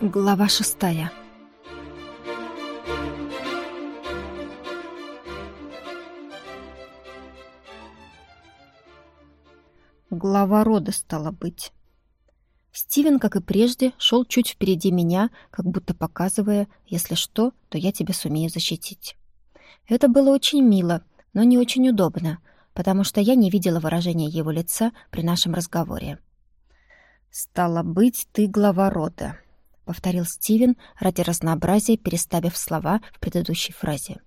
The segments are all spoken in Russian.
Глава шестая. Глава рода стала быть. Стивен, как и прежде, шел чуть впереди меня, как будто показывая, если что, то я тебя сумею защитить. Это было очень мило, но не очень удобно, потому что я не видела выражения его лица при нашем разговоре. «Стало быть, ты глава рода», — повторил Стивен ради разнообразия, переставив слова в предыдущей фразе.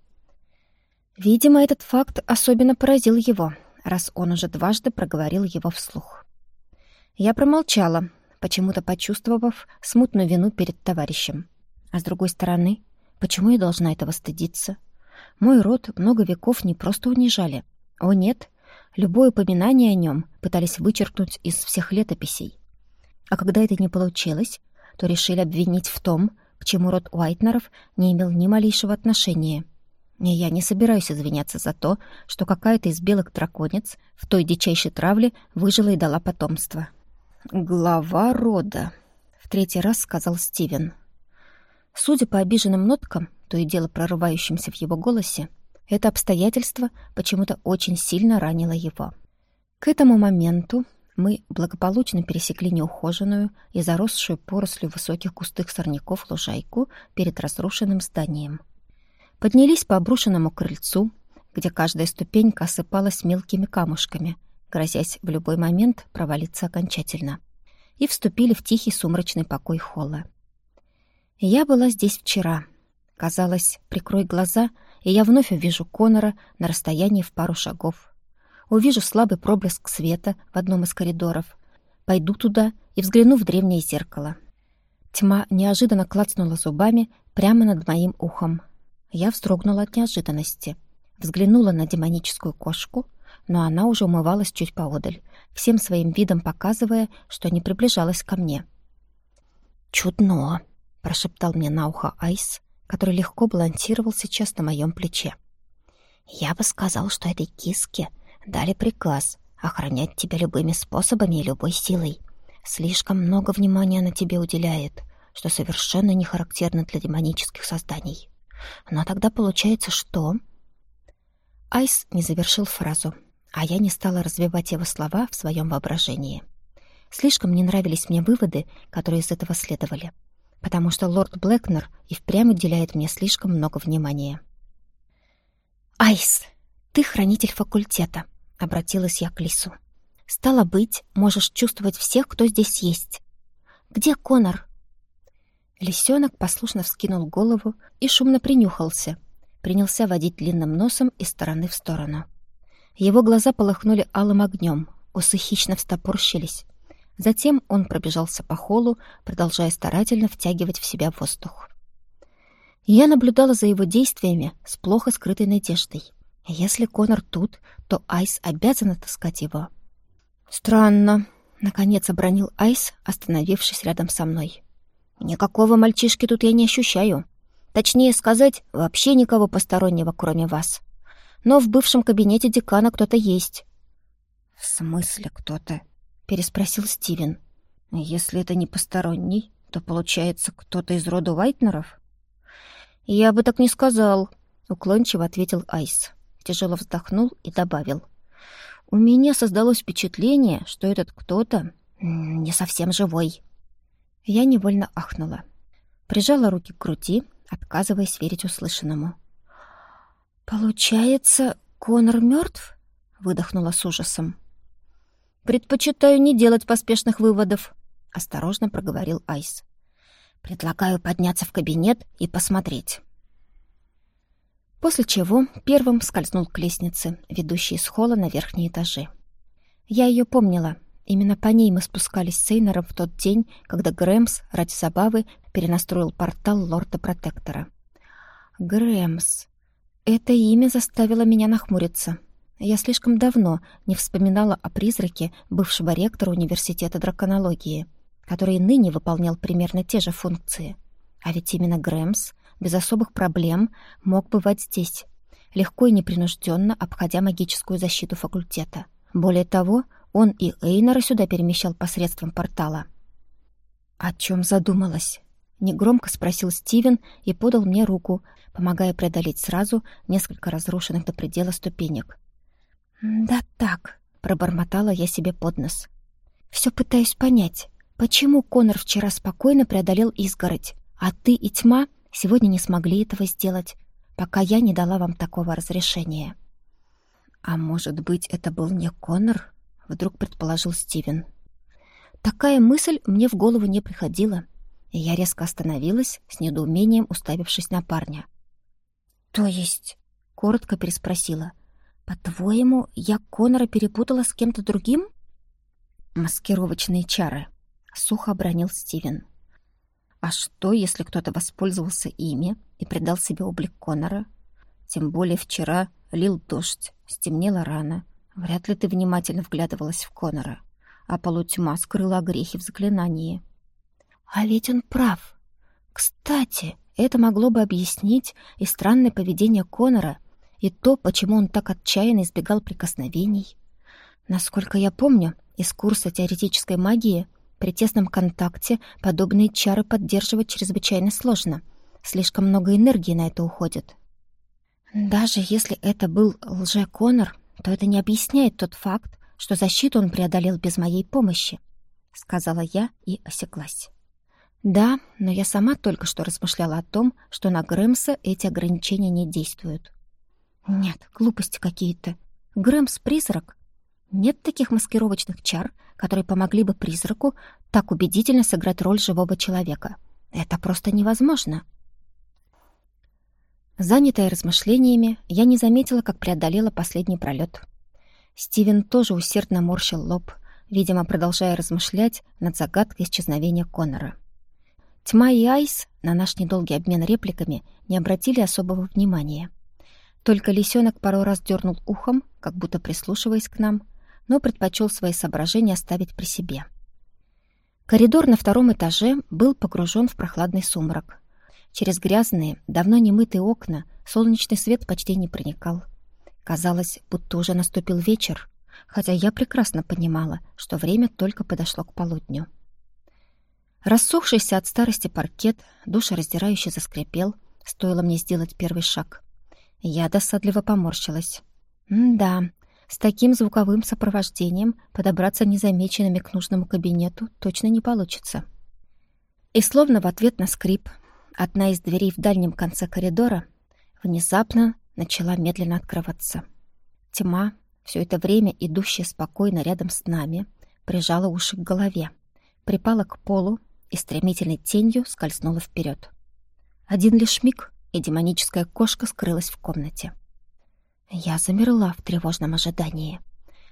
Видимо, этот факт особенно поразил его, раз он уже дважды проговорил его вслух. Я промолчала, почему-то почувствовав смутную вину перед товарищем. А с другой стороны, почему я должна этого стыдиться? Мой род много веков не просто унижали. О нет, любое упоминание о нем пытались вычеркнуть из всех летописей. А когда это не получилось, то решили обвинить в том, к чему род Уайтнеров не имел ни малейшего отношения. И я не собираюсь извиняться за то, что какая-то из белых драконец в той дичайшей травле выжила и дала потомство. «Глава рода», — в третий раз сказал Стивен. Судя по обиженным ноткам, то и дело прорывающимся в его голосе, это обстоятельство почему-то очень сильно ранило его. К этому моменту мы благополучно пересекли неухоженную и заросшую порослью высоких густых сорняков лужайку перед разрушенным зданием. Поднялись по обрушенному крыльцу, где каждая ступенька осыпалась мелкими камушками, грозясь в любой момент провалиться окончательно, и вступили в тихий сумрачный покой холла. Я была здесь вчера. Казалось, прикрой глаза, и я вновь увижу Конора на расстоянии в пару шагов увижу слабый проблеск света в одном из коридоров, пойду туда и взгляну в древнее зеркало. Тьма неожиданно клацнула зубами прямо над моим ухом. Я вздрогнула от неожиданности. Взглянула на демоническую кошку, но она уже умывалась чуть поодаль, всем своим видом показывая, что не приближалась ко мне. «Чудно!» — прошептал мне на ухо Айс, который легко балансировал сейчас на моем плече. «Я бы сказал, что этой киске дали приказ охранять тебя любыми способами и любой силой. Слишком много внимания она тебе уделяет, что совершенно не характерно для демонических созданий. Но тогда получается что? Айс не завершил фразу, а я не стала развивать его слова в своем воображении. Слишком не нравились мне выводы, которые из этого следовали, потому что лорд Блэкнер и впрямь уделяет мне слишком много внимания. «Айс, ты хранитель факультета», — обратилась я к Лису. «Стало быть, можешь чувствовать всех, кто здесь есть. Где Конор?» Лисенок послушно вскинул голову и шумно принюхался. Принялся водить длинным носом из стороны в сторону. Его глаза полыхнули алым огнем, усы хищно встопорщились. Затем он пробежался по холлу, продолжая старательно втягивать в себя воздух. Я наблюдала за его действиями с плохо скрытой надеждой. Если Конор тут, то Айс обязан отыскать его. «Странно», — наконец обронил Айс, остановившись рядом со мной. «Никакого мальчишки тут я не ощущаю. Точнее сказать, вообще никого постороннего, кроме вас. Но в бывшем кабинете декана кто-то есть». «В смысле кто-то?» — переспросил Стивен. «Если это не посторонний, то, получается, кто-то из рода Вайтнеров?» «Я бы так не сказал», — уклончиво ответил Айс тяжело вздохнул и добавил. «У меня создалось впечатление, что этот кто-то не совсем живой». Я невольно ахнула. Прижала руки к груди, отказываясь верить услышанному. «Получается, Конор мертв?» — выдохнула с ужасом. «Предпочитаю не делать поспешных выводов», — осторожно проговорил Айс. «Предлагаю подняться в кабинет и посмотреть». После чего первым скользнул к лестнице, ведущей из холла на верхние этажи. Я ее помнила. Именно по ней мы спускались с Эйнером в тот день, когда Грэмс ради забавы перенастроил портал лорда-протектора. Грэмс. Это имя заставило меня нахмуриться. Я слишком давно не вспоминала о призраке бывшего ректора университета драконологии, который ныне выполнял примерно те же функции. А ведь именно Грэмс без особых проблем мог бывать здесь, легко и непринужденно обходя магическую защиту факультета. Более того, он и Эйнора сюда перемещал посредством портала. О чем задумалась? Негромко спросил Стивен и подал мне руку, помогая преодолеть сразу несколько разрушенных до предела ступенек. «Да так», — пробормотала я себе под нос. «Все пытаюсь понять, почему Конор вчера спокойно преодолел изгородь, а ты и тьма сегодня не смогли этого сделать, пока я не дала вам такого разрешения». «А может быть, это был не Конор?» — вдруг предположил Стивен. Такая мысль мне в голову не приходила, я резко остановилась, с недоумением уставившись на парня. «То есть?» — коротко переспросила. «По-твоему, я Конора перепутала с кем-то другим?» «Маскировочные чары», — сухо обронил Стивен. «А что, если кто-то воспользовался ими и придал себе облик Конора? Тем более вчера лил дождь, стемнело рано. Вряд ли ты внимательно вглядывалась в Конора, а полутьма скрыла грехи в заклинании». А ведь он прав. Кстати, это могло бы объяснить и странное поведение Конора, и то, почему он так отчаянно избегал прикосновений. Насколько я помню, из курса теоретической магии при тесном контакте подобные чары поддерживать чрезвычайно сложно. Слишком много энергии на это уходит. Даже если это был лже-Конор, то это не объясняет тот факт, что защиту он преодолел без моей помощи, — сказала я и осеклась. Да, но я сама только что размышляла о том, что на Грэмса эти ограничения не действуют. Нет, глупости какие-то. Грэмс — призрак. Нет таких маскировочных чар, которые помогли бы призраку так убедительно сыграть роль живого человека. Это просто невозможно. Занятая размышлениями, я не заметила, как преодолела последний пролет. Стивен тоже усердно морщил лоб, видимо, продолжая размышлять над загадкой исчезновения Коннора. Тьма и Айс на наш недолгий обмен репликами не обратили особого внимания. Только лисенок пару раз дернул ухом, как будто прислушиваясь к нам, но предпочел свои соображения оставить при себе. Коридор на втором этаже был погружен в прохладный сумрак. Через грязные, давно не мытые окна солнечный свет почти не проникал. Казалось, будто уже наступил вечер, хотя я прекрасно понимала, что время только подошло к полудню. Рассохшийся от старости паркет, душераздирающе заскрипел, стоило мне сделать первый шаг. Я досадливо поморщилась. да, с таким звуковым сопровождением подобраться незамеченными к нужному кабинету точно не получится. И словно в ответ на скрип, одна из дверей в дальнем конце коридора внезапно начала медленно открываться. Тьма, все это время идущая спокойно рядом с нами, прижала уши к голове, припала к полу и стремительной тенью скользнула вперед. Один лишь миг, и демоническая кошка скрылась в комнате. Я замерла в тревожном ожидании.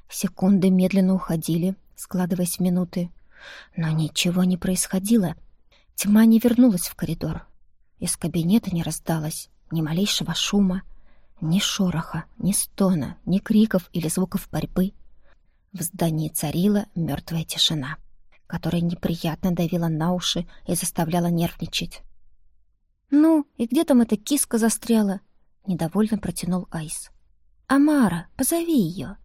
Секунды медленно уходили, складываясь в минуты. Но ничего не происходило. Тьма не вернулась в коридор. Из кабинета не раздалось ни малейшего шума, ни шороха, ни стона, ни криков или звуков борьбы. В здании царила мертвая тишина которая неприятно давила на уши и заставляла нервничать. «Ну, и где там эта киска застряла?» — недовольно протянул Айс. «Амара, позови ее!»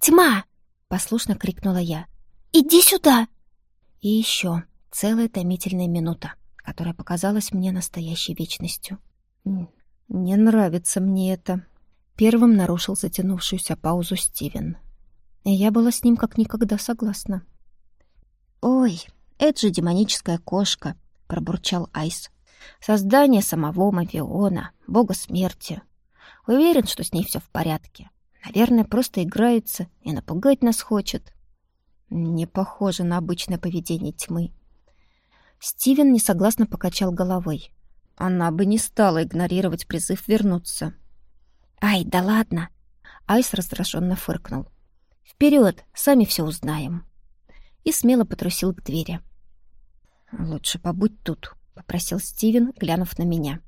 «Тьма!» — послушно крикнула я. «Иди сюда!» И еще целая томительная минута, которая показалась мне настоящей вечностью. «Не нравится мне это», — первым нарушил затянувшуюся паузу Стивен. Я была с ним как никогда согласна. «Ой, это же демоническая кошка», — пробурчал Айс. «Создание самого Мавиона, бога смерти. Уверен, что с ней все в порядке. Наверное, просто играется и напугать нас хочет». Не похоже на обычное поведение тьмы. Стивен несогласно покачал головой. Она бы не стала игнорировать призыв вернуться. «Ай, да ладно!» Айс раздраженно фыркнул. «Вперед, сами все узнаем!» и смело потрусил к двери. «Лучше побудь тут», — попросил Стивен, глянув на меня.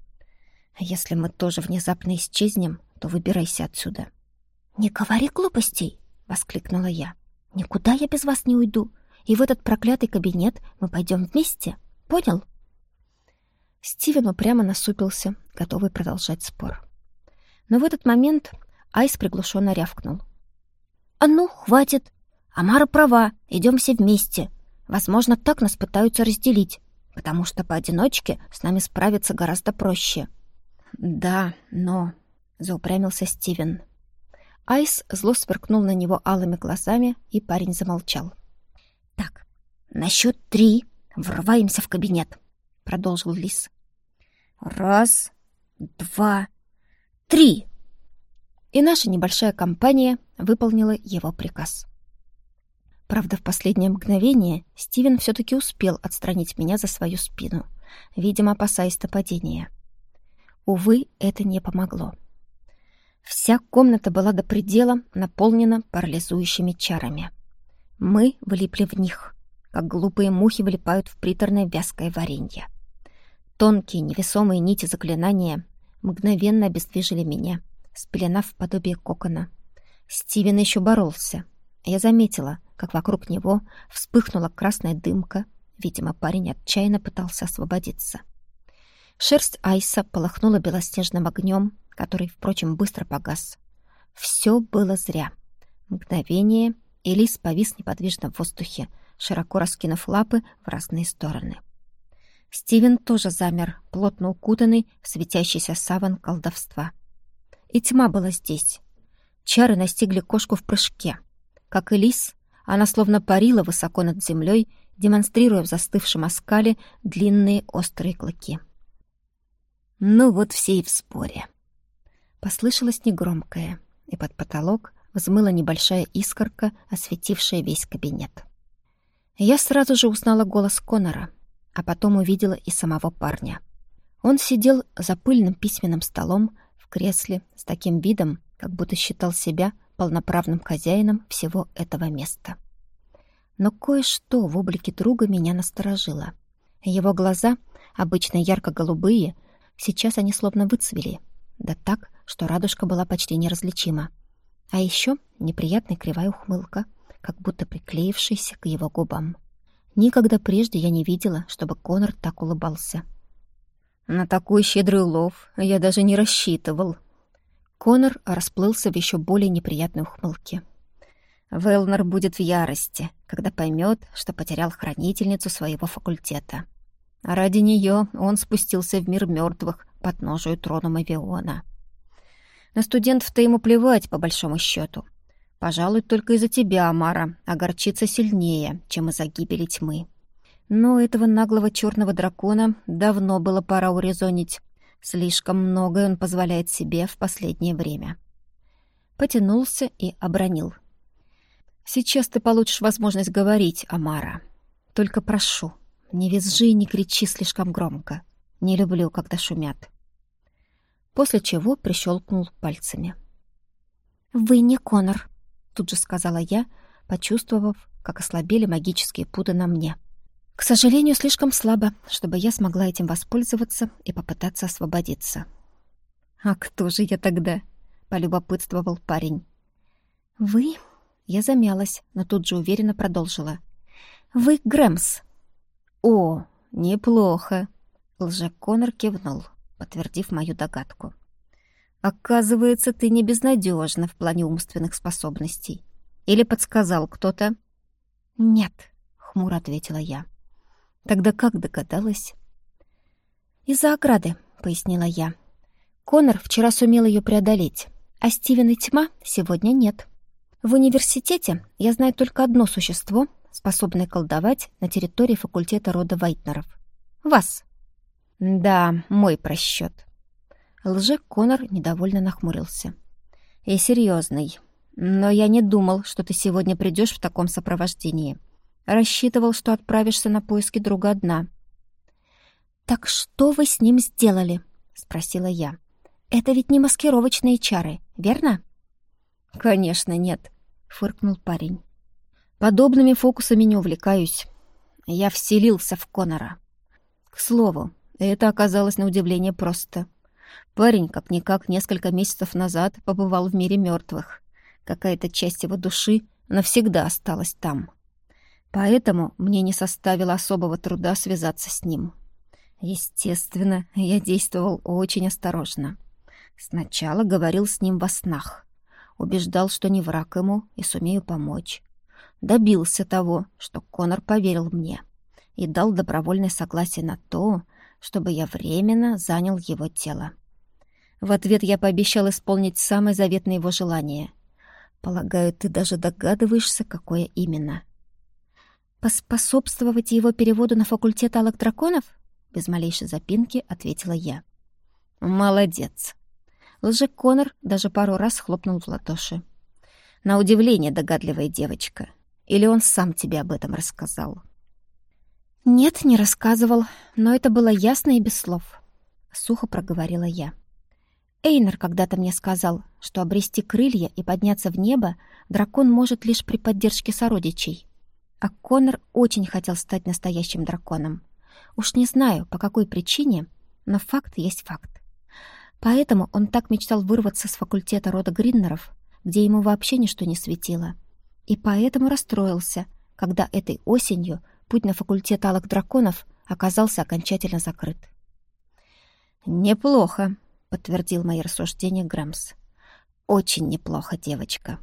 «А если мы тоже внезапно исчезнем, то выбирайся отсюда». «Не говори глупостей!» — воскликнула я. «Никуда я без вас не уйду, и в этот проклятый кабинет мы пойдем вместе. Понял?» Стивен упрямо насупился, готовый продолжать спор. Но в этот момент Айс приглушенно рявкнул. «А ну, хватит! Амара права, идем все вместе. Возможно, так нас пытаются разделить. потому что поодиночке с нами справиться гораздо проще». «Да, но...» — заупрямился Стивен. Айс зло сверкнул на него алыми глазами, и парень замолчал. «Так, на счет три врываемся в кабинет», — продолжил Лис. «Раз, два, три!» И наша небольшая компания выполнила его приказ. Правда, в последнее мгновение Стивен все-таки успел отстранить меня за свою спину, видимо, опасаясь нападения. Увы, это не помогло. Вся комната была до предела наполнена парализующими чарами. Мы влипли в них, как глупые мухи влипают в приторное вязкое варенье. Тонкие невесомые нити заклинания мгновенно обездвижили меня, спеленав в подобие кокона. Стивен еще боролся. Я заметила, как вокруг него вспыхнула красная дымка. Видимо, парень отчаянно пытался освободиться. Шерсть Айса полохнула белоснежным огнем, который, впрочем, быстро погас. Все было зря. Мгновение, и лис повис неподвижно в воздухе, широко раскинув лапы в разные стороны. Стивен тоже замер, плотно укутанный в светящийся саван колдовства. И тьма была здесь. Чары настигли кошку в прыжке. Как и лис, она словно парила высоко над землей, демонстрируя в застывшем оскале длинные острые клыки. Ну вот все и в споре. Послышалось негромкое, и под потолок взмыла небольшая искорка, осветившая весь кабинет. Я сразу же узнала голос Конора, а потом увидела и самого парня. Он сидел за пыльным письменным столом в кресле с таким видом, как будто считал себя полноправным хозяином всего этого места. Но кое-что в облике друга меня насторожило. Его глаза, обычно ярко-голубые, сейчас они словно выцвели, да так, что радужка была почти неразличима. А еще неприятная кривая ухмылка, как будто приклеившаяся к его губам. Никогда прежде я не видела, чтобы Конор так улыбался. На такой щедрый улов я даже не рассчитывал. Конор расплылся в еще более неприятной ухмылке. Велнер будет в ярости, когда поймет, что потерял хранительницу своего факультета. А ради нее он спустился в мир мертвых под ножию трона Мавиона. На студентов-то ему плевать, по большому счету. Пожалуй, только из-за тебя, Амара, огорчится сильнее, чем из-за гибели тьмы. Но этого наглого черного дракона давно было пора урезонить. Слишком многое он позволяет себе в последнее время. Потянулся и обронил. «Сейчас ты получишь возможность говорить, Амара. Только прошу, не визжи и не кричи слишком громко. Не люблю, когда шумят после чего прищелкнул пальцами. «Вы не Конор», — тут же сказала я, почувствовав, как ослабели магические путы на мне. К сожалению, слишком слабо, чтобы я смогла этим воспользоваться и попытаться освободиться. «А кто же я тогда?» — полюбопытствовал парень. «Вы?» — я замялась, но тут же уверенно продолжила. «Вы Грэмс». «О, неплохо!» — лже-Конор кивнул подтвердив мою догадку. «Оказывается, ты не безнадежна в плане умственных способностей. Или подсказал кто-то?» «Нет», — хмуро ответила я. «Тогда как догадалась?» «Из-за ограды», — пояснила я. «Конор вчера сумел ее преодолеть, а Стивен и Тьма сегодня нет. В университете я знаю только одно существо, способное колдовать на территории факультета рода Вайтнеров. Вас». Да, мой просчет. Лже Конор недовольно нахмурился. И серьезный. Но я не думал, что ты сегодня придешь в таком сопровождении. Рассчитывал, что отправишься на поиски друга одна. «Так что вы с ним сделали?» — спросила я. «Это ведь не маскировочные чары, верно?» «Конечно нет», — фыркнул парень. «Подобными фокусами не увлекаюсь. Я вселился в Конора. К слову, это оказалось на удивление просто. Парень, как-никак, несколько месяцев назад побывал в мире мертвых. Какая-то часть его души навсегда осталась там. Поэтому мне не составило особого труда связаться с ним. Естественно, я действовал очень осторожно. Сначала говорил с ним во снах. Убеждал, что не враг ему и сумею помочь. Добился того, что Конор поверил мне — и дал добровольное согласие на то, чтобы я временно занял его тело. В ответ я пообещал исполнить самое заветное его желание. Полагаю, ты даже догадываешься, какое именно. «Поспособствовать его переводу на факультет алых драконов?» Без малейшей запинки ответила я. «Молодец!» Лже Конор даже пару раз хлопнул в ладоши. «На удивление догадливая девочка. Или он сам тебе об этом рассказал?» «Нет, не рассказывал, но это было ясно и без слов», — сухо проговорила я. Эйнер когда-то мне сказал, что обрести крылья и подняться в небо дракон может лишь при поддержке сородичей. А Конор очень хотел стать настоящим драконом. Уж не знаю, по какой причине, но факт есть факт. Поэтому он так мечтал вырваться с факультета рода Гриннеров, где ему вообще ничто не светило. И поэтому расстроился, когда этой осенью путь на факультет алых драконов оказался окончательно закрыт. «Неплохо», — подтвердил мои рассуждения Грэмс. «Очень неплохо, девочка.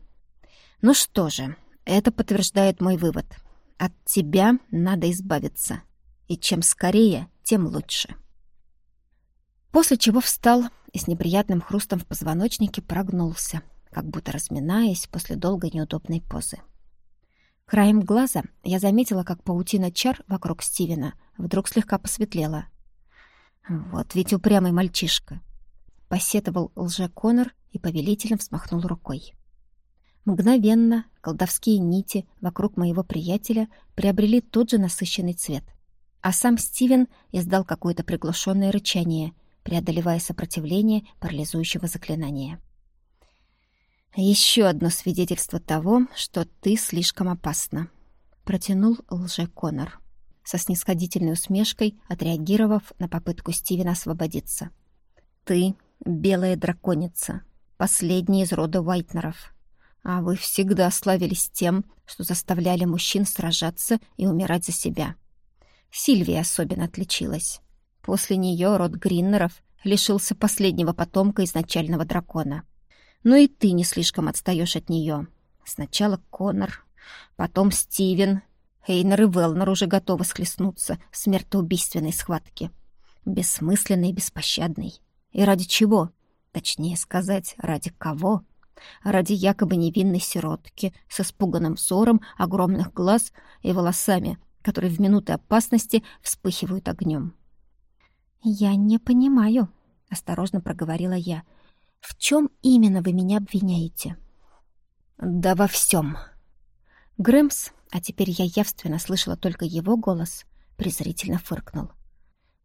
Ну что же, это подтверждает мой вывод. От тебя надо избавиться. И чем скорее, тем лучше». После чего встал и с неприятным хрустом в позвоночнике прогнулся, как будто разминаясь после долгой неудобной позы. Краем глаза я заметила, как паутина чар вокруг Стивена вдруг слегка посветлела. «Вот ведь упрямый мальчишка!» — посетовал лже-Конор и повелительно взмахнул рукой. Мгновенно колдовские нити вокруг моего приятеля приобрели тот же насыщенный цвет. А сам Стивен издал какое-то приглушенное рычание, преодолевая сопротивление парализующего заклинания. «Еще одно свидетельство того, что ты слишком опасна», — протянул лже-Конор, со снисходительной усмешкой отреагировав на попытку Стивена освободиться. «Ты — белая драконица, последняя из рода Уайтнеров, а вы всегда славились тем, что заставляли мужчин сражаться и умирать за себя. Сильвия особенно отличилась. После нее род Гриннеров лишился последнего потомка изначального дракона. Но и ты не слишком отстаешь от нее. Сначала Конор, потом Стивен. Эйнер и Велнер уже готовы схлестнуться в смертоубийственной схватке. Бессмысленной и беспощадной. И ради чего? Точнее сказать, ради кого? Ради якобы невинной сиротки с испуганным взором огромных глаз и волосами, которые в минуты опасности вспыхивают огнем. «Я не понимаю», — осторожно проговорила я. «В чем именно вы меня обвиняете?» «Да во всем». Грэмс, а теперь я явственно слышала только его голос, презрительно фыркнул.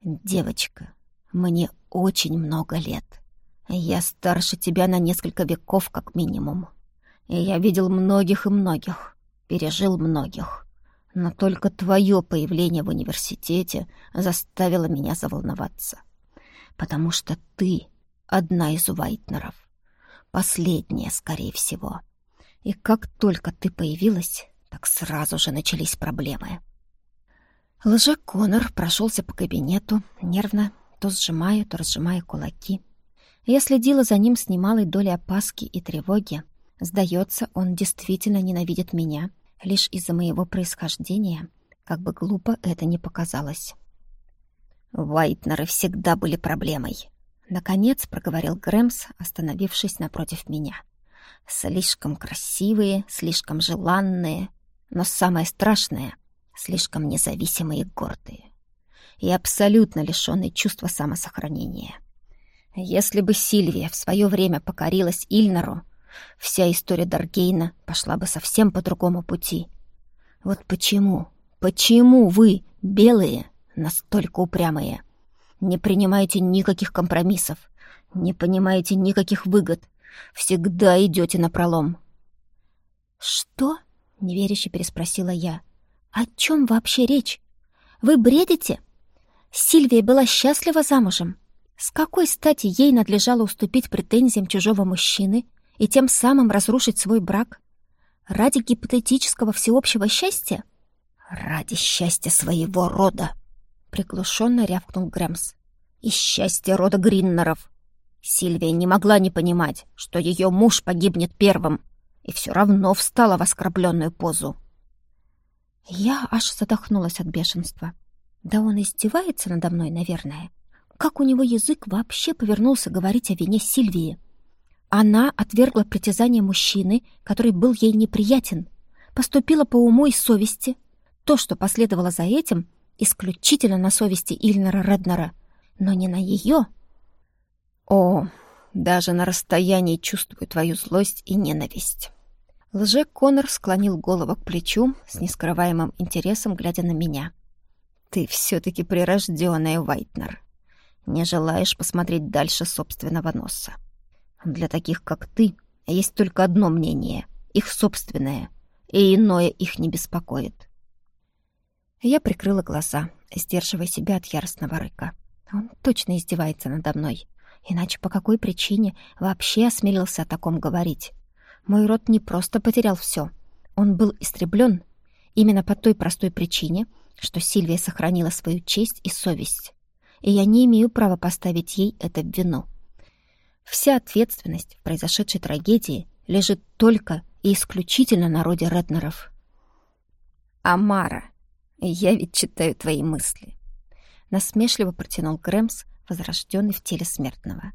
«Девочка, мне очень много лет. Я старше тебя на несколько веков как минимум. Я видел многих и многих, пережил многих но только твое появление в университете заставило меня заволноваться. Потому что ты одна из Уайтнеров. Последняя, скорее всего. И как только ты появилась, так сразу же начались проблемы. Лже Конор прошелся по кабинету, нервно, то сжимая, то разжимая кулаки. Я следила за ним с немалой долей опаски и тревоги. Сдается, он действительно ненавидит меня — лишь из-за моего происхождения, как бы глупо это ни показалось. «Вайтнеры всегда были проблемой», — наконец проговорил Грэмс, остановившись напротив меня. «Слишком красивые, слишком желанные, но самое страшное — слишком независимые и гордые. И абсолютно лишённые чувства самосохранения. Если бы Сильвия в свое время покорилась Ильнару, вся история Даргейна пошла бы совсем по другому пути. Вот почему, почему вы, белые, настолько упрямые? Не принимаете никаких компромиссов, не понимаете никаких выгод, всегда идете на пролом. «Что?» — неверяще переспросила я. «О чем вообще речь? Вы бредите? Сильвия была счастлива замужем. С какой стати ей надлежало уступить претензиям чужого мужчины и тем самым разрушить свой брак? Ради гипотетического всеобщего счастья? Ради счастья своего рода, приглушенно рявкнул Грэмс. И счастья рода Гриннеров. Сильвия не могла не понимать, что ее муж погибнет первым, и все равно встала в оскорбленную позу. Я аж задохнулась от бешенства. Да он издевается надо мной, наверное. Как у него язык вообще повернулся говорить о вине Сильвии? Она отвергла притязание мужчины, который был ей неприятен, поступила по уму и совести. То, что последовало за этим, исключительно на совести Ильнера Реднера, но не на ее. О, даже на расстоянии чувствую твою злость и ненависть. Лже Конор склонил голову к плечу с нескрываемым интересом, глядя на меня. Ты все-таки прирожденная, Вайтнер. Не желаешь посмотреть дальше собственного носа. Для таких, как ты, есть только одно мнение — их собственное, и иное их не беспокоит. Я прикрыла глаза, сдерживая себя от яростного рыка. Он точно издевается надо мной. Иначе по какой причине вообще осмелился о таком говорить? Мой род не просто потерял все. Он был истреблен именно по той простой причине, что Сильвия сохранила свою честь и совесть. И я не имею права поставить ей это в вину. Вся ответственность в произошедшей трагедии лежит только и исключительно на роде Реднеров. «Амара, я ведь читаю твои мысли», — насмешливо протянул Грэмс, возрожденный в теле смертного.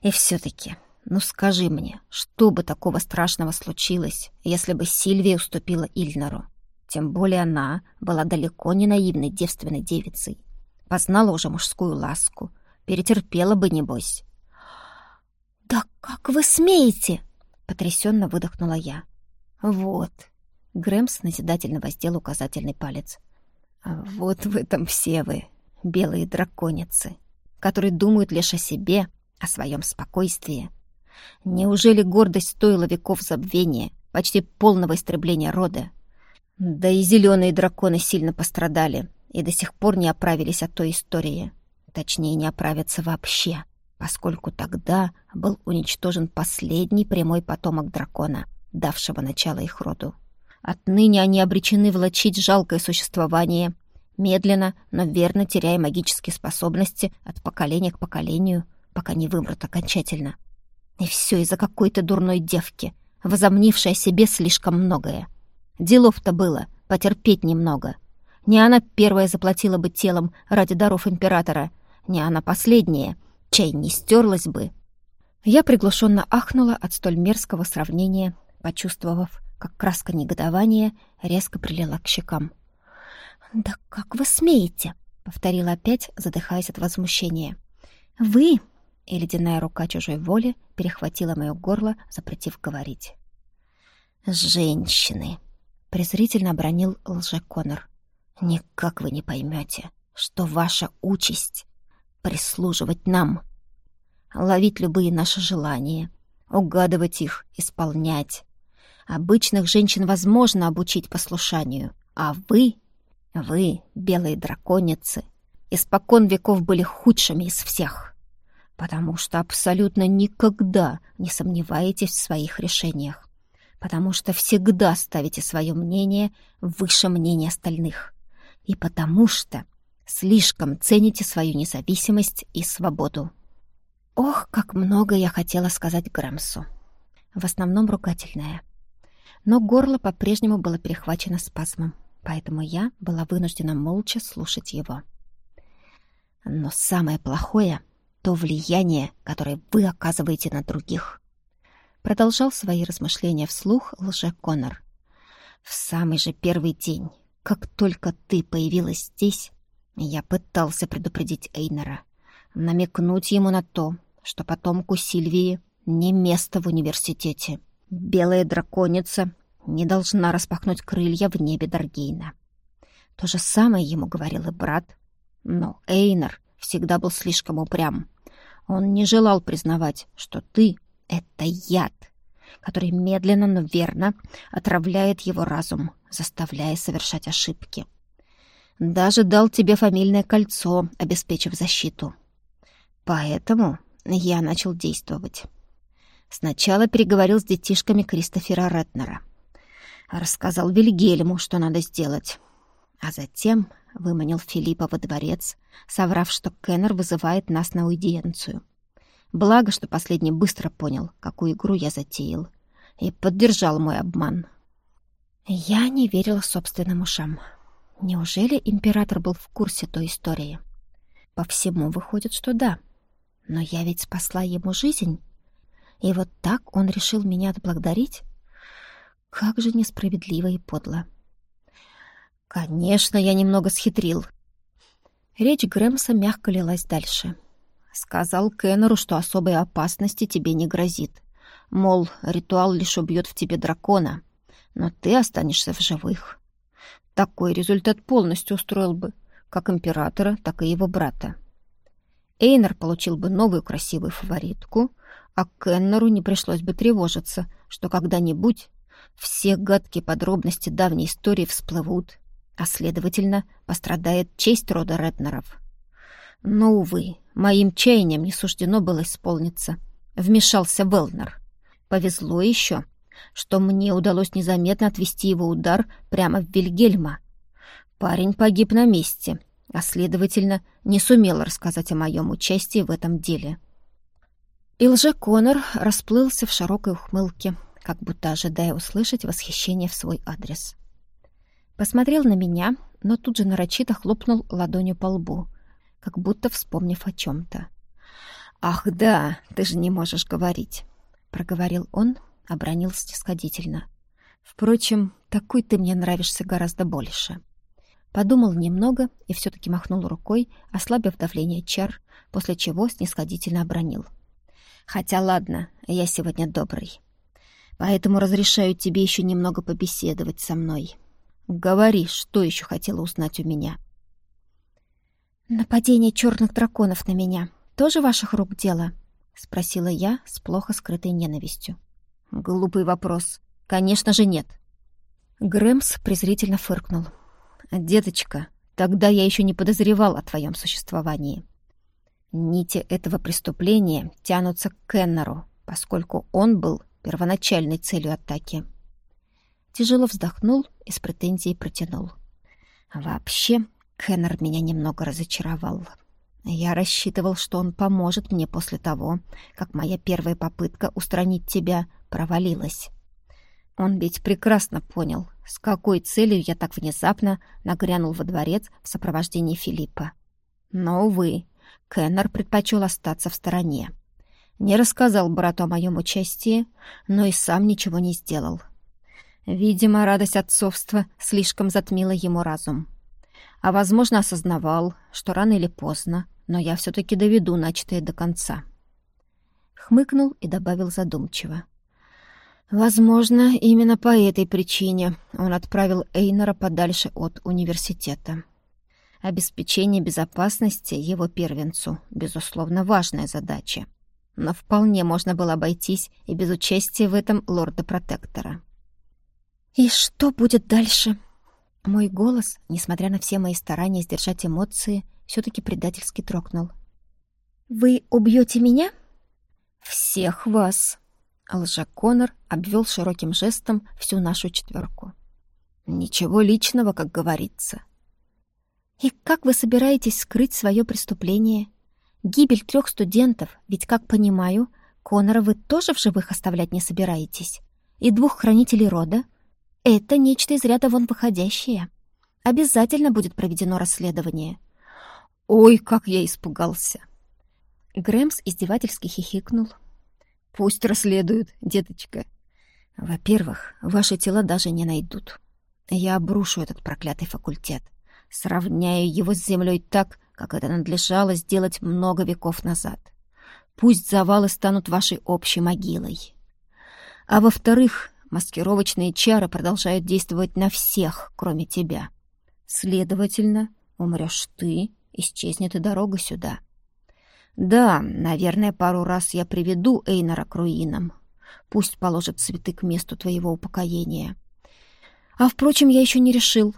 «И все-таки, ну скажи мне, что бы такого страшного случилось, если бы Сильвия уступила Ильнару? Тем более она была далеко не наивной девственной девицей. Познала уже мужскую ласку, перетерпела бы, небось. «Да как вы смеете?» — потрясенно выдохнула я. «Вот». Грэмс назидательно воздел указательный палец. «А вот в этом все вы, белые драконицы, которые думают лишь о себе, о своем спокойствии. Неужели гордость стоила веков забвения, почти полного истребления рода? Да и зеленые драконы сильно пострадали и до сих пор не оправились от той истории. Точнее, не оправятся вообще поскольку тогда был уничтожен последний прямой потомок дракона, давшего начало их роду. Отныне они обречены влачить жалкое существование, медленно, но верно теряя магические способности от поколения к поколению, пока не вымрут окончательно. И все из-за какой-то дурной девки, возомнившей о себе слишком многое. Делов-то было, потерпеть немного. Не она первая заплатила бы телом ради даров императора, не она последняя — чай не стерлась бы. Я приглушенно ахнула от столь мерзкого сравнения, почувствовав, как краска негодования резко прилила к щекам. «Да как вы смеете?» — повторила опять, задыхаясь от возмущения. «Вы...» — и ледяная рука чужой воли перехватила моё горло, запретив говорить. «Женщины!» — презрительно обронил лже-Конор. «Никак вы не поймете, что ваша участь прислуживать нам, ловить любые наши желания, угадывать их, исполнять. Обычных женщин возможно обучить послушанию, а вы, вы, белые драконицы, испокон веков были худшими из всех, потому что абсолютно никогда не сомневаетесь в своих решениях, потому что всегда ставите свое мнение выше мнения остальных, и потому что Слишком цените свою независимость и свободу. Ох, как много я хотела сказать Грэмсу. В основном ругательное. Но горло по-прежнему было перехвачено спазмом, поэтому я была вынуждена молча слушать его. Но самое плохое — то влияние, которое вы оказываете на других. Продолжал свои размышления вслух лже-Конор. В самый же первый день, как только ты появилась здесь, я пытался предупредить Эйнера, намекнуть ему на то, что потомку Сильвии не место в университете. Белая драконица не должна распахнуть крылья в небе Даргейна. То же самое ему говорил и брат. Но Эйнер всегда был слишком упрям. Он не желал признавать, что ты — это яд, который медленно, но верно отравляет его разум, заставляя совершать ошибки. Даже дал тебе фамильное кольцо, обеспечив защиту. Поэтому я начал действовать. Сначала переговорил с детишками Кристофера Ретнера. Рассказал Вильгельму, что надо сделать. А затем выманил Филиппа во дворец, соврав, что Кеннер вызывает нас на аудиенцию. Благо, что последний быстро понял, какую игру я затеял, и поддержал мой обман. Я не верила собственным ушам. Неужели император был в курсе той истории? По всему выходит, что да. Но я ведь спасла ему жизнь. И вот так он решил меня отблагодарить? Как же несправедливо и подло. Конечно, я немного схитрил. Речь Грэмса мягко лилась дальше. Сказал Кеннеру, что особой опасности тебе не грозит. Мол, ритуал лишь убьет в тебе дракона, но ты останешься в живых. Такой результат полностью устроил бы как императора, так и его брата. Эйнер получил бы новую красивую фаворитку, а Кеннеру не пришлось бы тревожиться, что когда-нибудь все гадкие подробности давней истории всплывут, а, следовательно, пострадает честь рода Реднеров. Но, увы, моим чаянием не суждено было исполниться. Вмешался Велнер. Повезло еще, что мне удалось незаметно отвести его удар прямо в Вильгельма. Парень погиб на месте, а, следовательно, не сумел рассказать о моем участии в этом деле. И лже-Конор расплылся в широкой ухмылке, как будто ожидая услышать восхищение в свой адрес. Посмотрел на меня, но тут же нарочито хлопнул ладонью по лбу, как будто вспомнив о чем-то. «Ах да, ты же не можешь говорить», — проговорил он, обронил снисходительно. «Впрочем, такой ты мне нравишься гораздо больше». Подумал немного и все-таки махнул рукой, ослабив давление чар, после чего снисходительно обронил. «Хотя ладно, я сегодня добрый. Поэтому разрешаю тебе еще немного побеседовать со мной. Говори, что еще хотела узнать у меня». «Нападение черных драконов на меня тоже ваших рук дело?» — спросила я с плохо скрытой ненавистью. «Глупый вопрос. Конечно же нет». Грэмс презрительно фыркнул. «Деточка, тогда я еще не подозревал о твоем существовании. Нити этого преступления тянутся к Кеннеру, поскольку он был первоначальной целью атаки». Тяжело вздохнул и с претензией протянул. «Вообще, Кеннер меня немного разочаровал. Я рассчитывал, что он поможет мне после того, как моя первая попытка устранить тебя провалилась. Он ведь прекрасно понял, с какой целью я так внезапно нагрянул во дворец в сопровождении Филиппа. Но, увы, Кеннер предпочел остаться в стороне. Не рассказал брату о моем участии, но и сам ничего не сделал. Видимо, радость отцовства слишком затмила ему разум а, возможно, осознавал, что рано или поздно, но я все-таки доведу начатое до конца. Хмыкнул и добавил задумчиво. Возможно, именно по этой причине он отправил Эйнора подальше от университета. Обеспечение безопасности его первенцу, безусловно, важная задача. Но вполне можно было обойтись и без участия в этом лорда-протектора. «И что будет дальше?» Мой голос, несмотря на все мои старания сдержать эмоции, все-таки предательски трогнул. «Вы убьете меня?» «Всех вас!» Лжа Конор обвел широким жестом всю нашу четверку. «Ничего личного, как говорится». «И как вы собираетесь скрыть свое преступление? Гибель трех студентов, ведь, как понимаю, Конора вы тоже в живых оставлять не собираетесь? И двух хранителей рода?» Это нечто из ряда вон выходящее. Обязательно будет проведено расследование. Ой, как я испугался. Грэмс издевательски хихикнул. Пусть расследуют, деточка. Во-первых, ваши тела даже не найдут. Я обрушу этот проклятый факультет. Сравняю его с землей так, как это надлежало сделать много веков назад. Пусть завалы станут вашей общей могилой. А во-вторых, Маскировочные чары продолжают действовать на всех, кроме тебя. Следовательно, умрешь ты, исчезнет и дорога сюда. Да, наверное, пару раз я приведу Эйнора к руинам. Пусть положит цветы к месту твоего упокоения. А, впрочем, я еще не решил.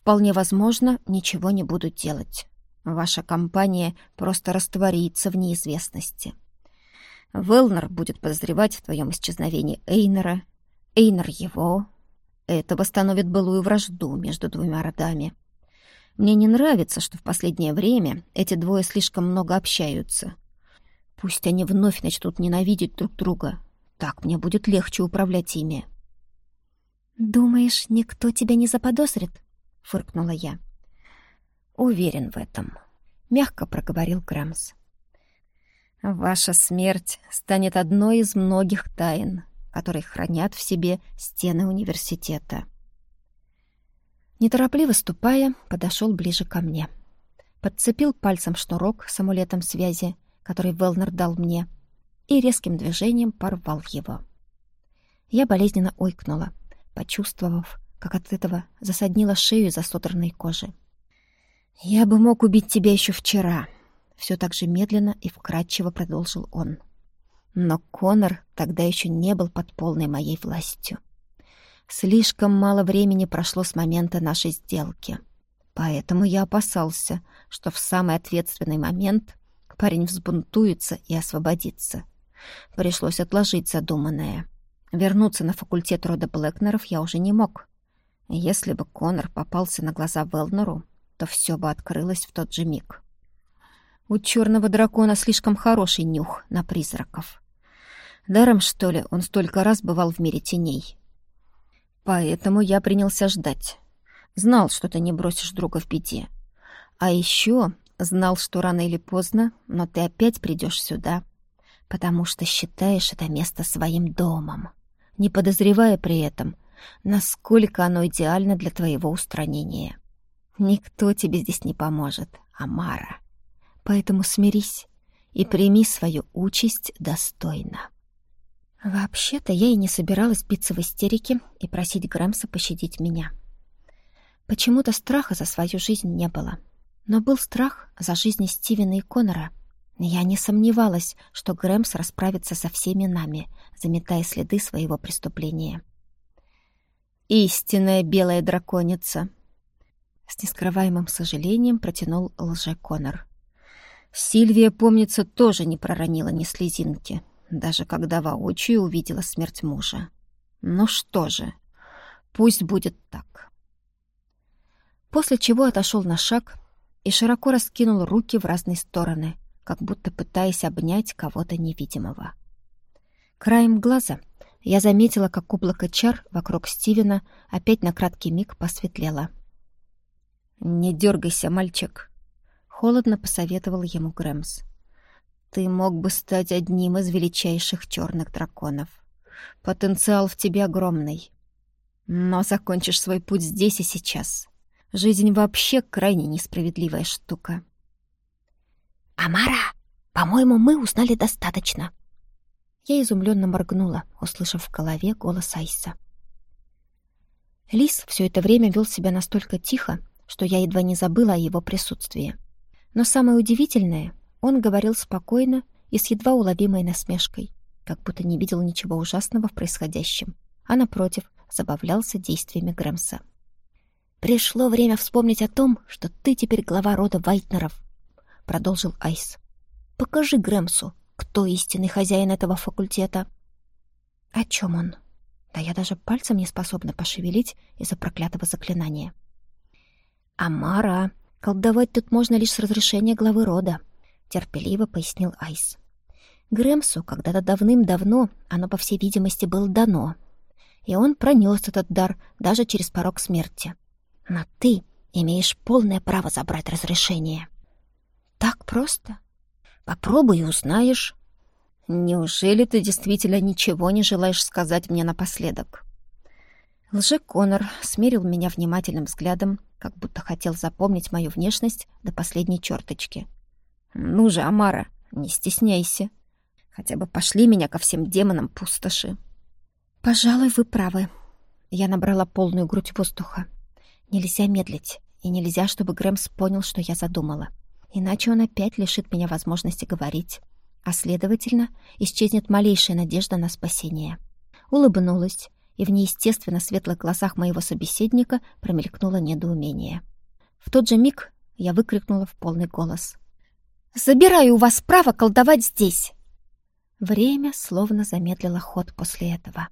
Вполне возможно, ничего не буду делать. Ваша компания просто растворится в неизвестности. Велнер будет подозревать в твоем исчезновении Эйнора Эйнер его. Это восстановит былую вражду между двумя родами. Мне не нравится, что в последнее время эти двое слишком много общаются. Пусть они вновь начнут ненавидеть друг друга. Так мне будет легче управлять ими. «Думаешь, никто тебя не заподозрит?» — фыркнула я. «Уверен в этом», — мягко проговорил Грамс. «Ваша смерть станет одной из многих тайн, которые хранят в себе стены университета». Неторопливо ступая, подошел ближе ко мне. Подцепил пальцем шнурок с амулетом связи, который Велнер дал мне, и резким движением порвал его. Я болезненно ойкнула, почувствовав, как от этого засаднила шею из-за содранной кожи. «Я бы мог убить тебя еще вчера», — все так же медленно и вкрадчиво продолжил он. Но Конор тогда еще не был под полной моей властью. Слишком мало времени прошло с момента нашей сделки. Поэтому я опасался, что в самый ответственный момент парень взбунтуется и освободится. Пришлось отложить задуманное. Вернуться на факультет рода Блэкнеров я уже не мог. Если бы Конор попался на глаза Велнеру, то все бы открылось в тот же миг. У черного дракона слишком хороший нюх на призраков. Даром, что ли, он столько раз бывал в мире теней. Поэтому я принялся ждать. Знал, что ты не бросишь друга в беде. А еще знал, что рано или поздно, но ты опять придешь сюда, потому что считаешь это место своим домом не подозревая при этом, насколько оно идеально для твоего устранения. Никто тебе здесь не поможет, Амара. Поэтому смирись и прими свою участь достойно. Вообще-то я и не собиралась биться в истерике и просить Грэмса пощадить меня. Почему-то страха за свою жизнь не было. Но был страх за жизни Стивена и Конора — я не сомневалась, что Грэмс расправится со всеми нами, заметая следы своего преступления. «Истинная белая драконица!» С нескрываемым сожалением протянул лже-Конор. Сильвия, помнится, тоже не проронила ни слезинки, даже когда воочию увидела смерть мужа. Ну что же, пусть будет так. После чего отошел на шаг и широко раскинул руки в разные стороны — как будто пытаясь обнять кого-то невидимого. Краем глаза я заметила, как облако чар вокруг Стивена опять на краткий миг посветлело. «Не дергайся, мальчик», — холодно посоветовал ему Грэмс. «Ты мог бы стать одним из величайших черных драконов. Потенциал в тебе огромный. Но закончишь свой путь здесь и сейчас. Жизнь вообще крайне несправедливая штука. «Амара, по-моему, мы узнали достаточно». Я изумленно моргнула, услышав в голове голос Айса. Лис все это время вел себя настолько тихо, что я едва не забыла о его присутствии. Но самое удивительное, он говорил спокойно и с едва уловимой насмешкой, как будто не видел ничего ужасного в происходящем, а, напротив, забавлялся действиями Грэмса. «Пришло время вспомнить о том, что ты теперь глава рода Вайтнеров», продолжил Айс. «Покажи Грэмсу, кто истинный хозяин этого факультета». «О чем он?» Да я даже пальцем не способна пошевелить из-за проклятого заклинания. «Амара, колдовать тут можно лишь с разрешения главы рода», — терпеливо пояснил Айс. Грэмсу когда-то давным-давно оно, по всей видимости, было дано, и он пронес этот дар даже через порог смерти. Но ты имеешь полное право забрать разрешение. Так просто? Попробуй и узнаешь. Неужели ты действительно ничего не желаешь сказать мне напоследок? Лже-Конор смерил меня внимательным взглядом, как будто хотел запомнить мою внешность до последней черточки. «Ну же, Амара, не стесняйся. Хотя бы пошли меня ко всем демонам пустоши». «Пожалуй, вы правы». Я набрала полную грудь воздуха. Нельзя медлить, и нельзя, чтобы Грэмс понял, что я задумала иначе он опять лишит меня возможности говорить, а, следовательно, исчезнет малейшая надежда на спасение. Улыбнулась, и в неестественно светлых глазах моего собеседника промелькнуло недоумение. В тот же миг я выкрикнула в полный голос. «Забираю у вас право колдовать здесь!» Время словно замедлило ход после этого.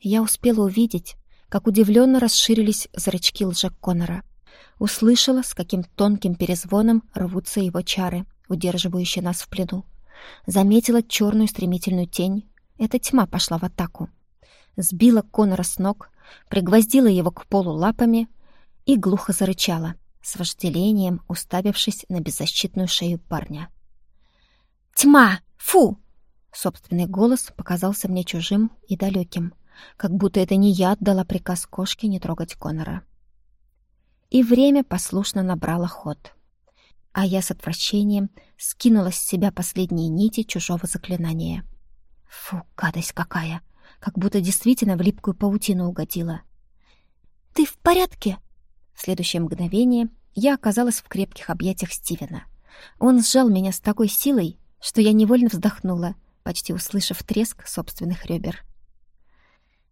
Я успела увидеть, как удивленно расширились зрачки лжек Конора — Услышала, с каким тонким перезвоном рвутся его чары, удерживающие нас в плену. Заметила черную стремительную тень. Эта тьма пошла в атаку. Сбила Конора с ног, пригвоздила его к полу лапами и глухо зарычала, с вожделением уставившись на беззащитную шею парня. «Тьма! Фу!» Собственный голос показался мне чужим и далеким, как будто это не я отдала приказ кошке не трогать Конора. И время послушно набрало ход. А я с отвращением скинула с себя последние нити чужого заклинания. Фу, гадость какая! Как будто действительно в липкую паутину угодила. «Ты в порядке?» В следующее мгновение я оказалась в крепких объятиях Стивена. Он сжал меня с такой силой, что я невольно вздохнула, почти услышав треск собственных ребер.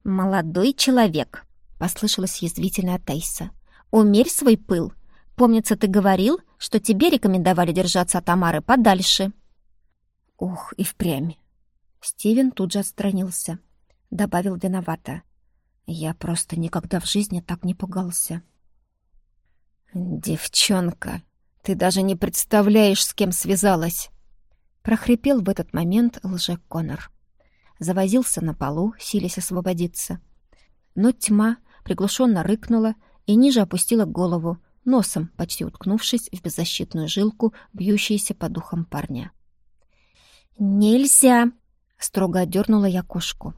«Молодой человек!» — послышалась язвительная Тайса. «Умерь свой пыл. Помнится, ты говорил, что тебе рекомендовали держаться от Амары подальше». Ух, и впрямь. Стивен тут же отстранился. Добавил виновато. Я просто никогда в жизни так не пугался. «Девчонка, ты даже не представляешь, с кем связалась!» Прохрипел в этот момент лже-Конор. Завозился на полу, силясь освободиться. Но тьма приглушенно рыкнула и ниже опустила голову, носом почти уткнувшись в беззащитную жилку, бьющуюся по духам парня. «Нельзя!» — строго отдернула я кошку.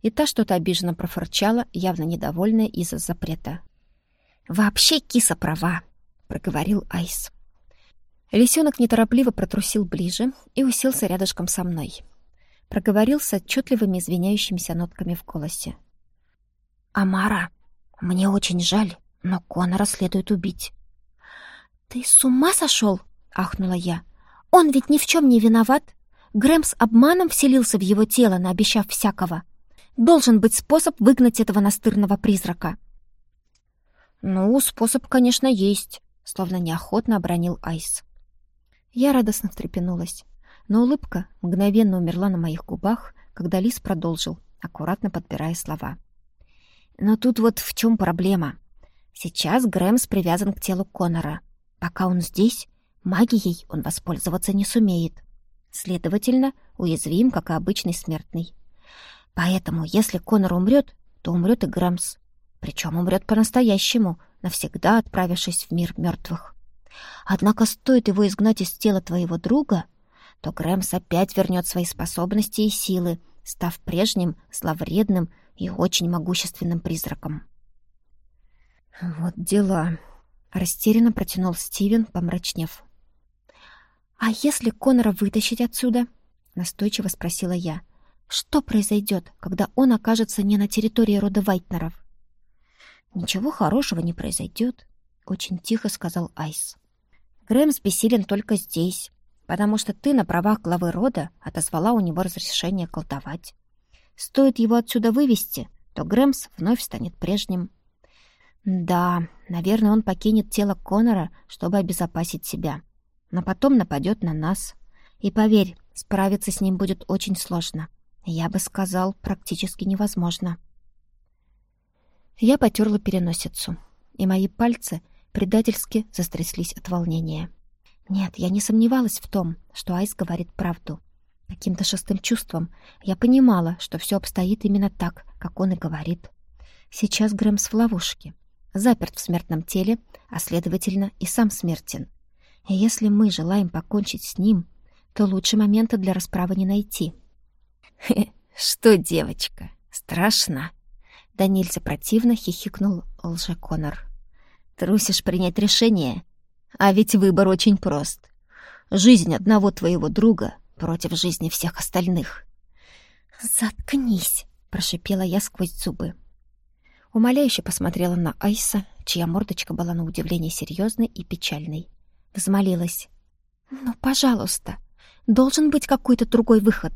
И та что-то обиженно профырчала, явно недовольная из-за запрета. «Вообще киса права», — проговорил Айс. Лисенок неторопливо протрусил ближе и уселся рядышком со мной. Проговорил с отчетливыми извиняющимися нотками в голосе. «Амара, мне очень жаль, но Конора следует убить». «Ты с ума сошел?» — ахнула я. «Он ведь ни в чем не виноват. Грэм с обманом вселился в его тело, наобещав всякого. Должен быть способ выгнать этого настырного призрака». «Ну, способ, конечно, есть», — словно неохотно обронил Айс. Я радостно встрепенулась, но улыбка мгновенно умерла на моих губах, когда Лис продолжил, аккуратно подбирая слова. «Но тут вот в чем проблема. Сейчас Грэмс привязан к телу Конора. Пока он здесь, магией он воспользоваться не сумеет. Следовательно, уязвим, как и обычный смертный. Поэтому, если Конор умрет, то умрет и Грэмс. Причем умрет по-настоящему, навсегда отправившись в мир мертвых. Однако стоит его изгнать из тела твоего друга, то Грэмс опять вернет свои способности и силы, став прежним, зловредным и очень могущественным призраком. «Вот дела», — растерянно протянул Стивен, помрачнев. «А если Конора вытащить отсюда?» — настойчиво спросила я. «Что произойдет, когда он окажется не на территории рода Вайтнеров?» «Ничего хорошего не произойдет», — очень тихо сказал Айс. «Грэмс бессилен только здесь, потому что ты на правах главы рода отозвала у него разрешение колдовать. Стоит его отсюда вывести, то Грэмс вновь станет прежним». «Да, наверное, он покинет тело Конора, чтобы обезопасить себя, но потом нападет на нас. И поверь, справиться с ним будет очень сложно. Я бы сказал, практически невозможно». Я потерла переносицу, и мои пальцы предательски застряслись от волнения. Нет, я не сомневалась в том, что Айс говорит правду. Каким-то шестым чувством я понимала, что все обстоит именно так, как он и говорит. Сейчас Грэмс в ловушке, заперт в смертном теле, а, следовательно, и сам смертен. И если мы желаем покончить с ним, то лучше момента для расправы не найти. «Что, девочка, страшно?» Да нельзя противно хихикнул лже-Конор. «Трусишь принять решение? А ведь выбор очень прост. Жизнь одного твоего друга против жизни всех остальных». «Заткнись!» — прошипела я сквозь зубы. Умоляюще посмотрела на Айса, чья мордочка была на удивление серьезной и печальной. Взмолилась. «Ну, пожалуйста, должен быть какой-то другой выход».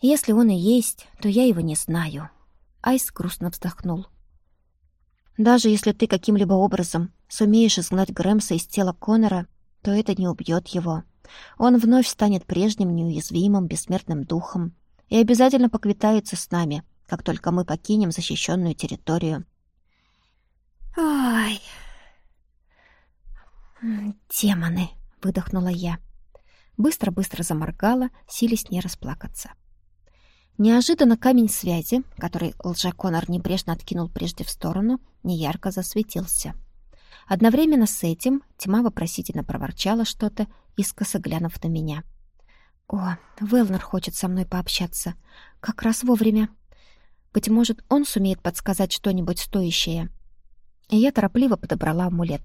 «Если он и есть, то я его не знаю», Айс грустно вздохнул. «Даже если ты каким-либо образом сумеешь изгнать Грэмса из тела Конора, то это не убьет его. Он вновь станет прежним неуязвимым бессмертным духом и обязательно поквитается с нами, как только мы покинем защищенную территорию». «Ай!» «Демоны!» — выдохнула я. Быстро-быстро заморгала, силясь не расплакаться. Неожиданно камень связи, который лжеконор небрежно откинул прежде в сторону, неярко засветился. Одновременно с этим тьма вопросительно проворчала что-то, искоса глянув на меня. «О, Велнер хочет со мной пообщаться. Как раз вовремя. Быть может, он сумеет подсказать что-нибудь стоящее». И я торопливо подобрала амулет.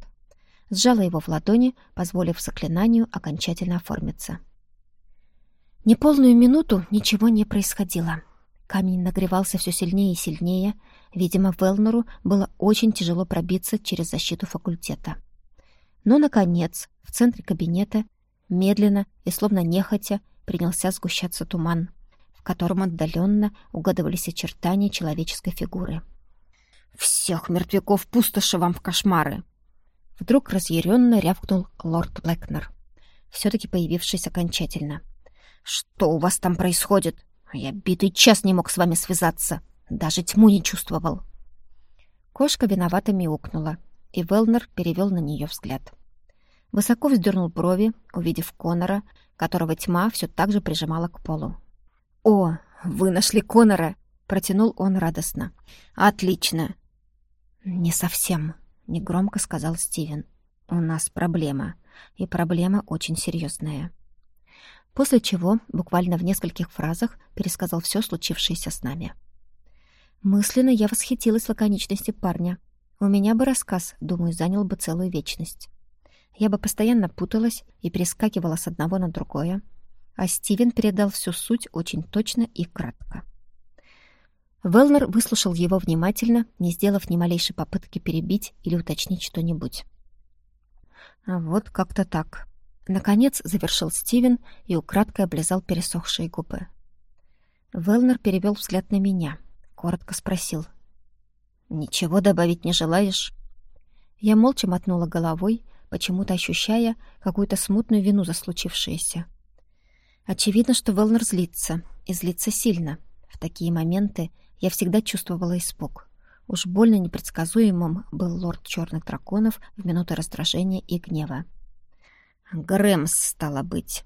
Сжала его в ладони, позволив заклинанию окончательно оформиться. Неполную минуту ничего не происходило. Камень нагревался все сильнее и сильнее. Видимо, Велнеру было очень тяжело пробиться через защиту факультета. Но, наконец, в центре кабинета, медленно и словно нехотя, принялся сгущаться туман, в котором отдаленно угадывались очертания человеческой фигуры. «Всех мертвяков пустоши вам в кошмары!» Вдруг разъяренно рявкнул лорд Блэкнер, все-таки появившись окончательно — «Что у вас там происходит? Я битый час не мог с вами связаться. Даже тьму не чувствовал». Кошка виновато мяукнула, и Велнер перевел на нее взгляд. Высоко вздернул брови, увидев Конора, которого тьма все так же прижимала к полу. «О, вы нашли Конора!» — протянул он радостно. «Отлично!» «Не совсем», — негромко сказал Стивен. «У нас проблема, и проблема очень серьезная после чего буквально в нескольких фразах пересказал все случившееся с нами. Мысленно я восхитилась лаконичности парня. У меня бы рассказ, думаю, занял бы целую вечность. Я бы постоянно путалась и перескакивала с одного на другое, а Стивен передал всю суть очень точно и кратко. Велнер выслушал его внимательно, не сделав ни малейшей попытки перебить или уточнить что-нибудь. А вот как-то так. Наконец завершил Стивен и украдкой облизал пересохшие губы. Велнер перевел взгляд на меня, коротко спросил. «Ничего добавить не желаешь?» Я молча мотнула головой, почему-то ощущая какую-то смутную вину за случившееся. Очевидно, что Велнер злится, и злится сильно. В такие моменты я всегда чувствовала испуг. Уж больно непредсказуемым был лорд черных драконов в минуты раздражения и гнева. Грэмс, стало быть.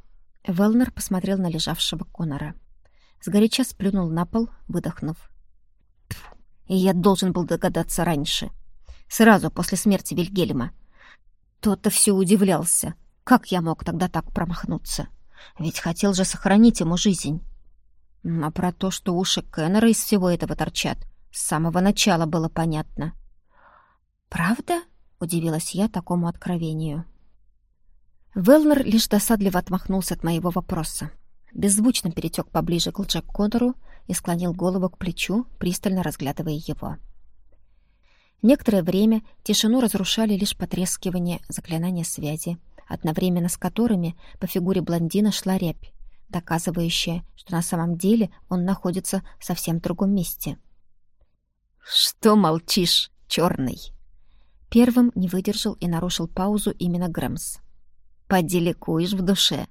Велнер посмотрел на лежавшего Конора. Сгоряча сплюнул на пол, выдохнув. И я должен был догадаться раньше. Сразу после смерти Вильгельма. Тот-то все удивлялся. Как я мог тогда так промахнуться? Ведь хотел же сохранить ему жизнь. А про то, что уши Кеннера из всего этого торчат, с самого начала было понятно. «Правда?» — удивилась я такому откровению. Велнер лишь досадливо отмахнулся от моего вопроса. Беззвучно перетек поближе к Лджек Конору и склонил голову к плечу, пристально разглядывая его. Некоторое время тишину разрушали лишь потрескивание заклинания связи, одновременно с которыми по фигуре блондина шла рябь, доказывающая, что на самом деле он находится совсем в другом месте. «Что молчишь, черный?» Первым не выдержал и нарушил паузу именно Грэмс. Поделикуешь в душе.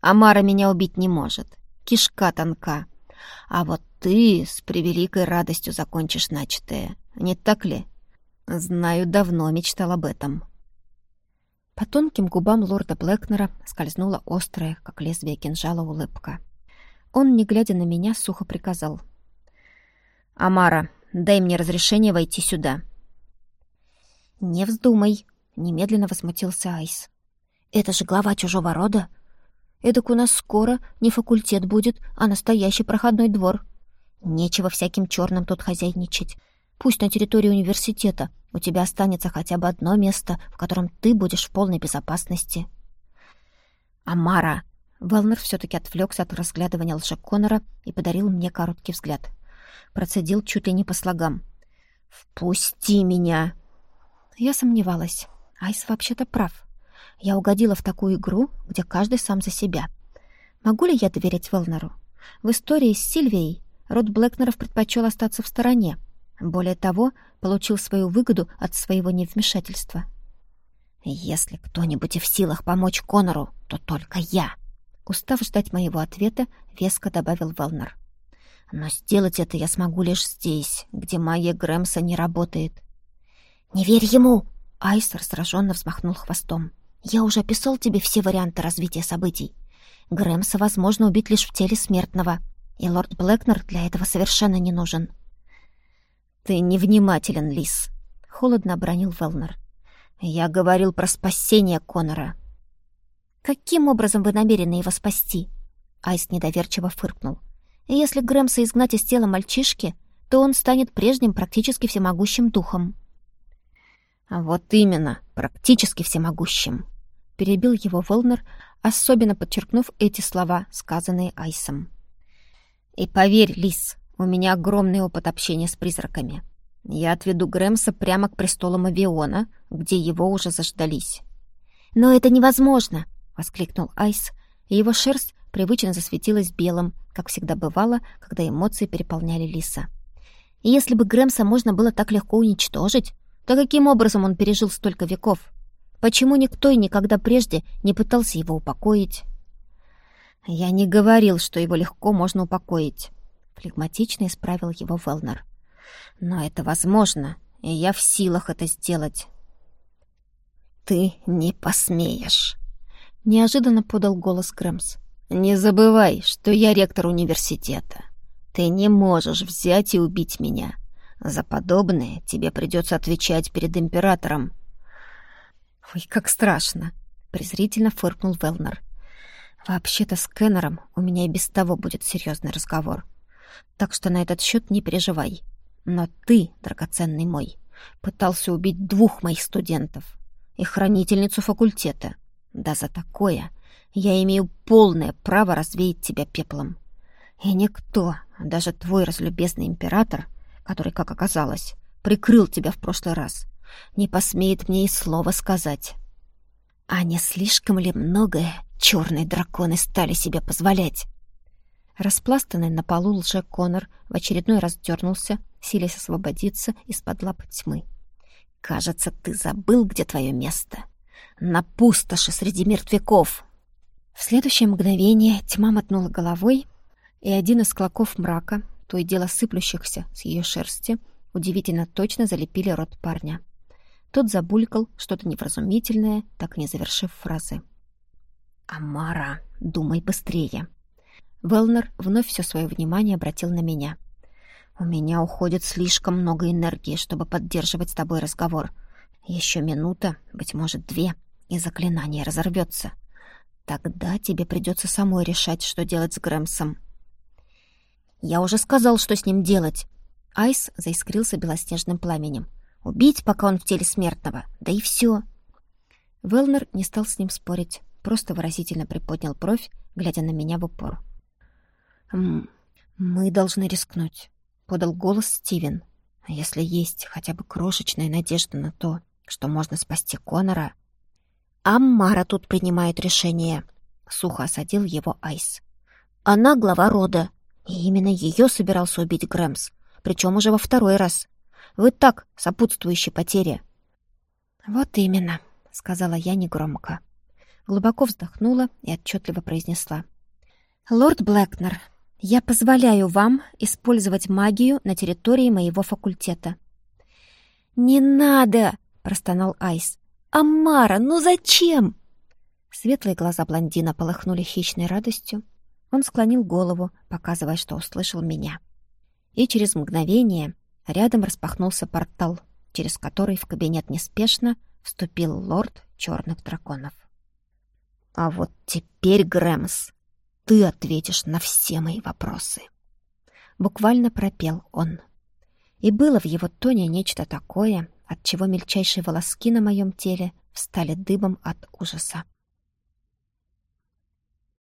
Амара меня убить не может. Кишка тонка. А вот ты с превеликой радостью закончишь начатое. Не так ли? Знаю, давно мечтал об этом. По тонким губам лорда Блэкнера скользнула острая, как лезвие кинжала, улыбка. Он, не глядя на меня, сухо приказал. «Амара, дай мне разрешение войти сюда». «Не вздумай», — немедленно возмутился Айс. Это же глава чужого рода. Эдак у нас скоро не факультет будет, а настоящий проходной двор. Нечего всяким черным тут хозяйничать. Пусть на территории университета у тебя останется хотя бы одно место, в котором ты будешь в полной безопасности. Амара! Велнер все-таки отвлекся от разглядывания лжи Конора и подарил мне короткий взгляд. Процедил чуть ли не по слогам. «Впусти меня!» Я сомневалась. Айс вообще-то прав. Я угодила в такую игру, где каждый сам за себя. Могу ли я доверять Велнеру? В истории с Сильвией род Блэкнеров предпочел остаться в стороне. Более того, получил свою выгоду от своего невмешательства. «Если кто-нибудь и в силах помочь Конору, то только я!» Устав ждать моего ответа, веско добавил Велнер. «Но сделать это я смогу лишь здесь, где магия Грэмса не работает». «Не верь ему!» Айс раздраженно взмахнул хвостом. Я уже описал тебе все варианты развития событий. Грэмса возможно убить лишь в теле смертного. И лорд Блэкнер для этого совершенно не нужен. «Ты невнимателен, Лис», — холодно обронил Велнер. «Я говорил про спасение Конора». «Каким образом вы намерены его спасти?» Айс недоверчиво фыркнул. «Если Грэмса изгнать из тела мальчишки, то он станет прежним практически всемогущим духом». «Вот именно, практически всемогущим», — перебил его Велнер, особенно подчеркнув эти слова, сказанные Айсом. «И поверь, Лис, у меня огромный опыт общения с призраками. Я отведу Грэмса прямо к престолам Авиона, где его уже заждались». «Но это невозможно!» — воскликнул Айс, и его шерсть привычно засветилась белым, как всегда бывало, когда эмоции переполняли Лиса. «Если бы Грэмса можно было так легко уничтожить, то каким образом он пережил столько веков? Почему никто и никогда прежде не пытался его упокоить? Я не говорил, что его легко можно упокоить. Флегматично исправил его Велнер. Но это возможно, и я в силах это сделать. Ты не посмеешь. Неожиданно подал голос Грэмс. Не забывай, что я ректор университета. Ты не можешь взять и убить меня. За подобное тебе придется отвечать перед императором. Ой, как страшно, презрительно фыркнул Велнер. Вообще-то с Кеннером у меня и без того будет серьезный разговор. Так что на этот счет не переживай. Но ты, драгоценный мой, пытался убить двух моих студентов и хранительницу факультета. Да за такое я имею полное право развеять тебя пеплом. И никто, даже твой разлюбезный император, который, как оказалось, прикрыл тебя в прошлый раз, не посмеет мне и слова сказать. А не слишком ли многое черные драконы стали себе позволять? Распластанный на полу лже Конор в очередной раз дернулся, силясь освободиться из-под лап тьмы. «Кажется, ты забыл, где твое место. На пустоши среди мертвяков!» В следующее мгновение тьма мотнула головой, и один из клоков мрака, то и дело сыплющихся с ее шерсти, удивительно точно залепили рот парня. Тот забулькал что-то невразумительное, так не завершив фразы. «Амара, думай быстрее!» Велнер вновь все свое внимание обратил на меня. «У меня уходит слишком много энергии, чтобы поддерживать с тобой разговор. Еще минута, быть может, две, и заклинание разорвется. Тогда тебе придется самой решать, что делать с Грэмсом». «Я уже сказал, что с ним делать!» Айс заискрился белоснежным пламенем. «Убить, пока он в теле смертного, да и все!» Велнер не стал с ним спорить, просто выразительно приподнял бровь, глядя на меня в упор. «Мы должны рискнуть», — подал голос Стивен. «Если есть хотя бы крошечная надежда на то, что можно спасти Конора...» «Аммара тут принимает решение», — сухо осадил его Айс. «Она глава рода, и именно ее собирался убить Грэмс, причем уже во второй раз. Вы так, сопутствующие потере. «Вот именно», — сказала я негромко. Глубоко вздохнула и отчетливо произнесла. «Лорд Блэкнер, я позволяю вам использовать магию на территории моего факультета». «Не надо!» — простонал Айс. «Амара, ну зачем?» Светлые глаза блондина полыхнули хищной радостью, он склонил голову, показывая, что услышал меня. И через мгновение рядом распахнулся портал, через который в кабинет неспешно вступил лорд черных драконов. «А вот теперь, Грэмс, ты ответишь на все мои вопросы!» Буквально пропел он. И было в его тоне нечто такое, от чего мельчайшие волоски на моем теле встали дыбом от ужаса.